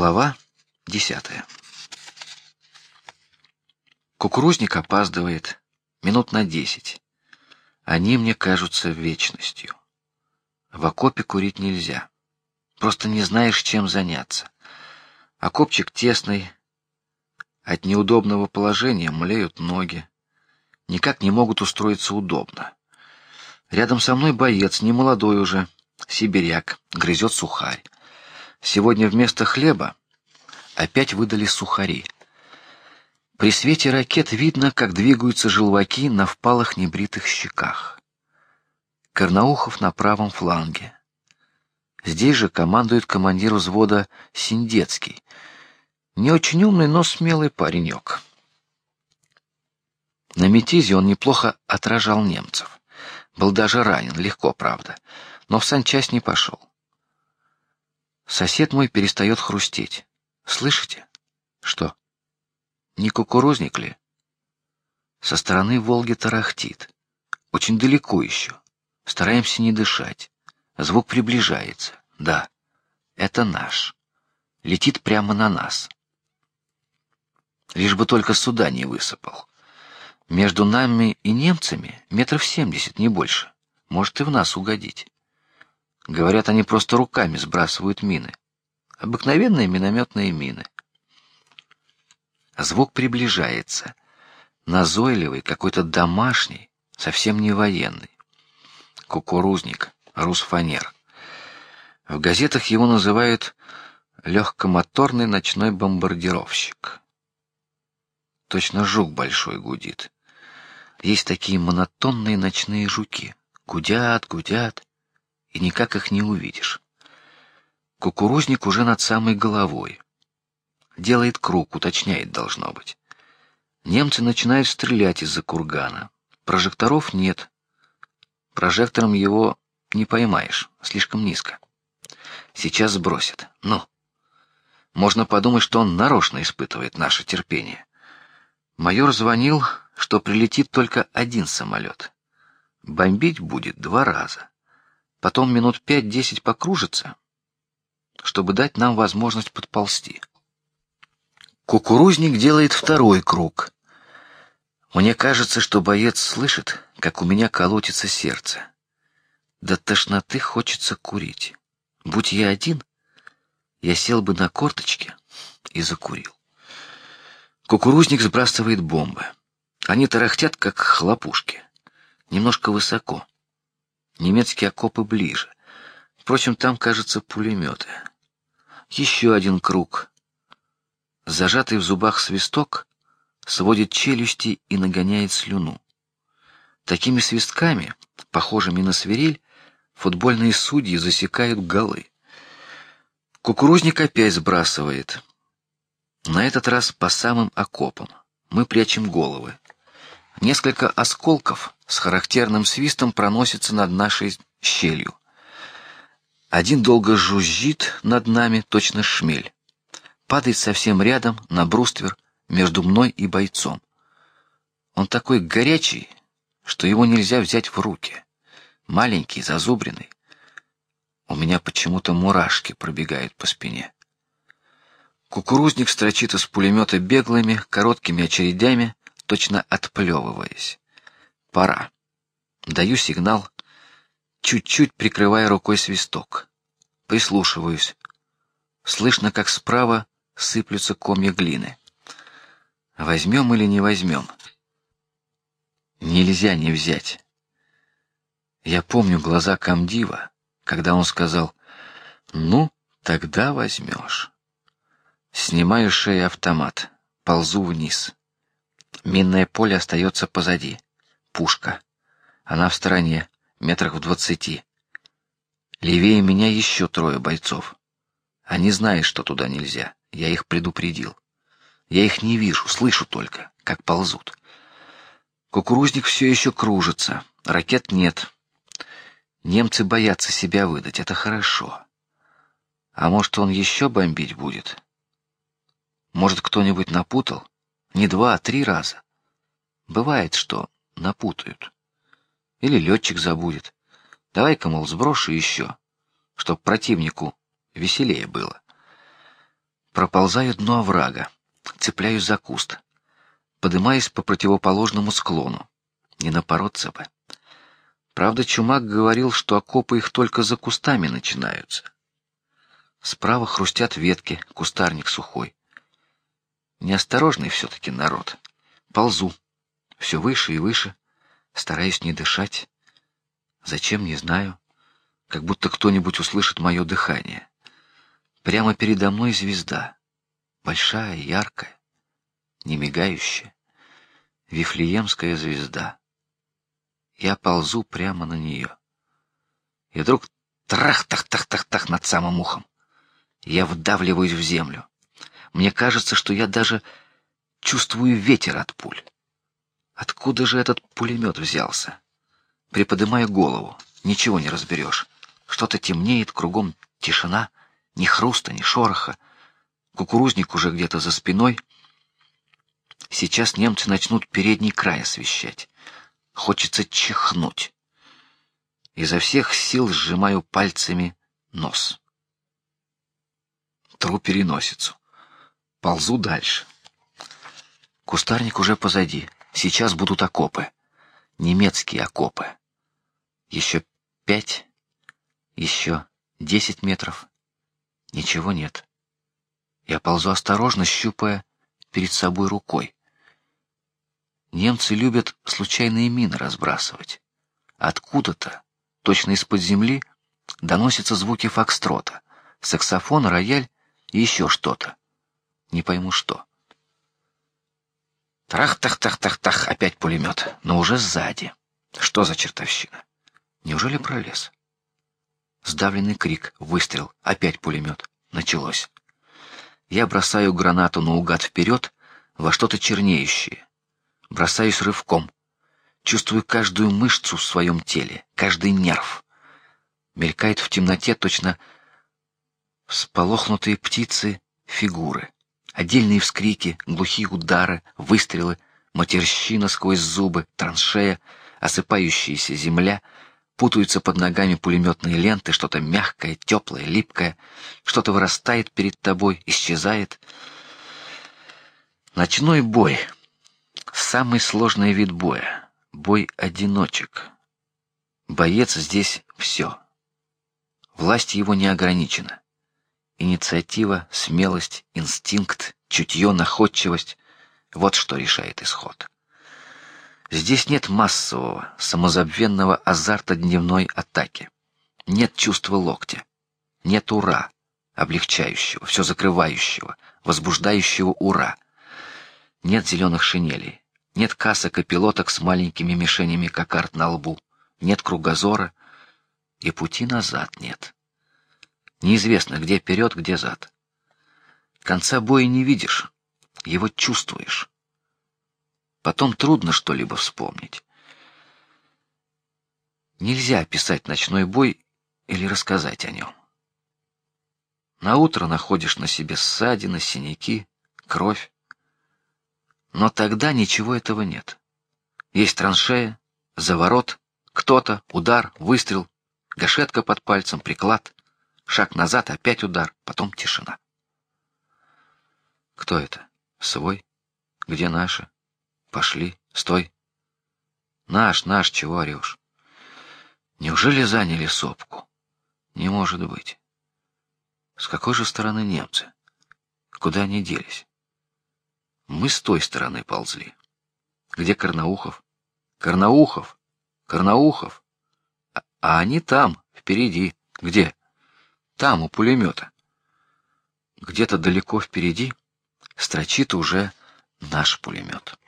Глава десятая. Кукурузник опаздывает минут на десять. Они мне кажутся вечностью. В окопе курить нельзя, просто не знаешь, чем заняться. Окопчик тесный, от неудобного положения млеют ноги, никак не могут устроиться удобно. Рядом со мной боец, не молодой уже, сибиряк, грызет сухарь. Сегодня вместо хлеба опять выдали сухари. При свете ракет видно, как двигаются желваки на впалых небритых щеках. Карнаухов на правом фланге. Здесь же командует командир взвода Синдецкий. Не очень умный, но смелый паренек. На Метизе он неплохо отражал немцев. Был даже ранен, легко, правда, но в санчасть не пошел. Сосед мой перестает хрустеть. Слышите? Что? Не кукурузник ли? Со стороны Волги тарахтит. Очень далеко еще. Стараемся не дышать. Звук приближается. Да, это наш. Летит прямо на нас. Лишь бы только сюда не высыпал. Между нами и немцами метров семьдесят, не больше. Может и в нас угодить. Говорят, они просто руками сбрасывают мины. Обыкновенные минометные мины. Звук приближается, назойливый, какой-то домашний, совсем не военный. Кукурузник, русфанер. В газетах его называют легкомоторный ночной бомбардировщик. Точно жук большой гудит. Есть такие монотонные ночные жуки, гудят, гудят и никак их не увидишь. Кукурузник уже над самой головой. Делает круг, уточняет должно быть. Немцы начинают стрелять из-за кургана. Прожекторов нет. Прожектором его не поймаешь, слишком низко. Сейчас сбросит. Ну, можно подумать, что он нарочно испытывает наше терпение. Майор звонил, что прилетит только один самолет. Бомбить будет два раза потом минут пять-десять покружится, чтобы дать нам возможность подползти. Кукурузник делает второй круг. Мне кажется, что боец слышит, как у меня колотится сердце. До тошноты хочется курить. Будь я один, я сел бы на корточки и закурил. Кукурузник сбрасывает бомбы. Они тарахтят, как хлопушки, немножко высоко. Немецкие окопы ближе. Впрочем, там, кажется, пулеметы. Еще один круг. Зажатый в зубах свисток сводит челюсти и нагоняет слюну. Такими свистками, похожими на свирель, футбольные судьи засекают голы. Кукурузник опять сбрасывает. На этот раз по самым окопам. Мы прячем головы. Несколько осколков с характерным свистом проносятся над нашей щелью. Один долго жужжит над нами, точно шмель. Падает совсем рядом на бруствер между мной и бойцом. Он такой горячий, что его нельзя взять в руки. Маленький, зазубренный. У меня почему-то мурашки пробегают по спине. Кукурузник строчит из пулемета беглыми, короткими очередями, точно отплевываясь. Пора. Даю сигнал, чуть-чуть прикрывая рукой свисток. Прислушиваюсь. Слышно, как справа сыплются комья глины. Возьмем или не возьмем? Нельзя не взять. Я помню глаза Камдива, когда он сказал: "Ну, тогда возьмешь". Снимаю шеи автомат, ползу вниз. Минное поле остается позади. Пушка. Она в стороне, метрах в двадцати. Левее меня еще трое бойцов. Они знают, что туда нельзя. Я их предупредил. Я их не вижу, слышу только, как ползут. Кукурузник все еще кружится, ракет нет. Немцы боятся себя выдать, это хорошо. А может, он еще бомбить будет? Может, кто-нибудь напутал? Не два, а три раза. Бывает, что напутают. Или летчик забудет. Давай-ка, мол, сброшу еще, чтоб противнику веселее было. Проползаю дно оврага, цепляюсь за куст, поднимаюсь по противоположному склону. Не напороться бы. Правда, Чумак говорил, что окопы их только за кустами начинаются. Справа хрустят ветки, кустарник сухой. Неосторожный все-таки народ. Ползу, все выше и выше, стараюсь не дышать. Зачем, не знаю. Как будто кто-нибудь услышит мое дыхание. Прямо передо мной звезда, большая, яркая, не мигающая, Вифлеемская звезда. Я ползу прямо на нее. И вдруг трах-тах-тах-тах-тах над самым ухом. Я вдавливаюсь в землю. Мне кажется, что я даже чувствую ветер от пуль. Откуда же этот пулемет взялся? Приподнимаю голову, ничего не разберешь. Что-то темнеет, кругом тишина, ни хруста, ни шороха. Кукурузник уже где-то за спиной. Сейчас немцы начнут передний край освещать. Хочется чихнуть. Изо всех сил сжимаю пальцами нос. Тру переносицу. Ползу дальше. Кустарник уже позади. Сейчас будут окопы. Немецкие окопы. Еще пять, еще десять метров. Ничего нет. Я ползу осторожно, щупая перед собой рукой. Немцы любят случайные мины разбрасывать. Откуда-то, точно из-под земли, доносятся звуки фокстрота, саксофон, рояль и еще что-то. Не пойму что. Трах-тах-тах-тах-тах, опять пулемет, но уже сзади. Что за чертовщина? Неужели пролез? Сдавленный крик, выстрел, опять пулемет. Началось. Я бросаю гранату наугад вперед во что-то чернеющее. Бросаюсь рывком. Чувствую каждую мышцу в своем теле, каждый нерв. Мелькает в темноте точно всполохнутые птицы фигуры. Отдельные вскрики, глухие удары, выстрелы, матерщина сквозь зубы, траншея, осыпающаяся земля, путаются под ногами пулеметные ленты, что-то мягкое, теплое, липкое, что-то вырастает перед тобой, исчезает. Ночной бой, самый сложный вид боя, бой одиночек. Боец здесь все. Власть его не ограничена. Инициатива, смелость, инстинкт, чутье, находчивость — вот что решает исход. Здесь нет массового, самозабвенного азарта дневной атаки. Нет чувства локтя. Нет ура, облегчающего, все закрывающего, возбуждающего ура. Нет зеленых шинелей. Нет касок и пилоток с маленькими мишенями кокард на лбу. Нет кругозора. И пути назад нет. Неизвестно, где вперед, где зад. Конца боя не видишь, его чувствуешь. Потом трудно что-либо вспомнить. Нельзя описать ночной бой или рассказать о нем. На утро находишь на себе ссадины, синяки, кровь. Но тогда ничего этого нет. Есть траншея, заворот, кто-то, удар, выстрел, гашетка под пальцем, приклад. Шаг назад, опять удар, потом тишина. Кто это? Свой? Где наши? Пошли, стой. Наш, наш, чего орешь? Неужели заняли сопку? Не может быть. С какой же стороны немцы? Куда они делись? Мы с той стороны ползли. Где Карнаухов? Карнаухов, Карнаухов. А, а они там, впереди. Где? Там, у пулемета. Где-то далеко впереди строчит уже наш пулемет.